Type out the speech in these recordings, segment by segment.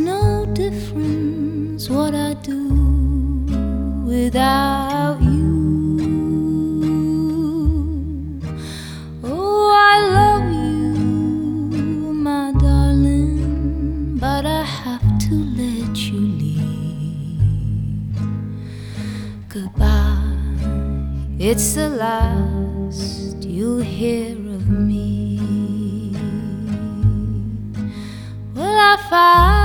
no difference what I do without you. Oh, I love you, my darling, but I have to let you leave. Goodbye, it's the last you'll hear of me. Will I find.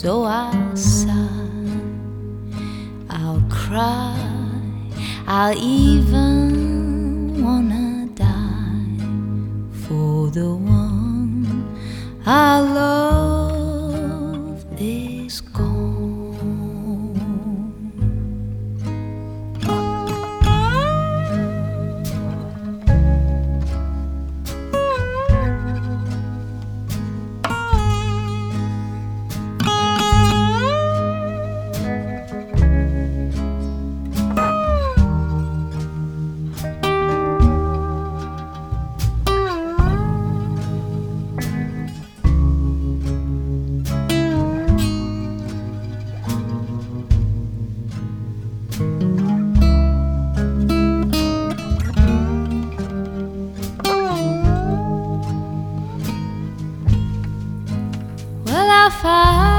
So I'll sigh, I'll cry, I'll even wanna die for the one I love Well,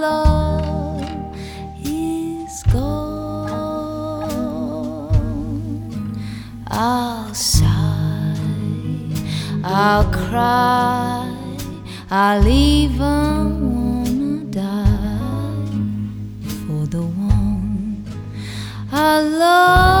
love is gone. I'll sigh, I'll cry, I'll even wanna die for the one I love.